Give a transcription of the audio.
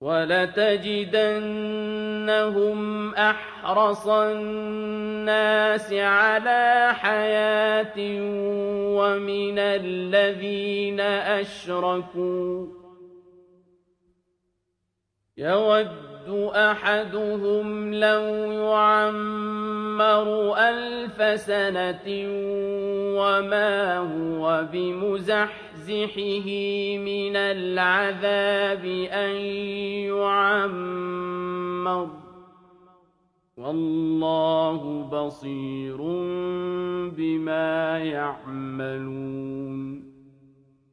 وَلَتَجِدَنَّهُمْ أَحْرَصَ النَّاسِ عَلَىٰ حَيَاةٍ وَمِنَ الَّذِينَ أَشْرَكُوا ۚ. يَوَدُّ أَحَدُهُمْ لَوْ يُعَمَّرُ أَلْفَ سَنَةٍ وَمَا هُوَ بِمُزَحْزِحِهِ مِنَ الْعَذَابِ أَن يُعَمَّرَ ۗ وَاللَّهُ بَصِيرٌ بِمَا يَعْمَلُونَ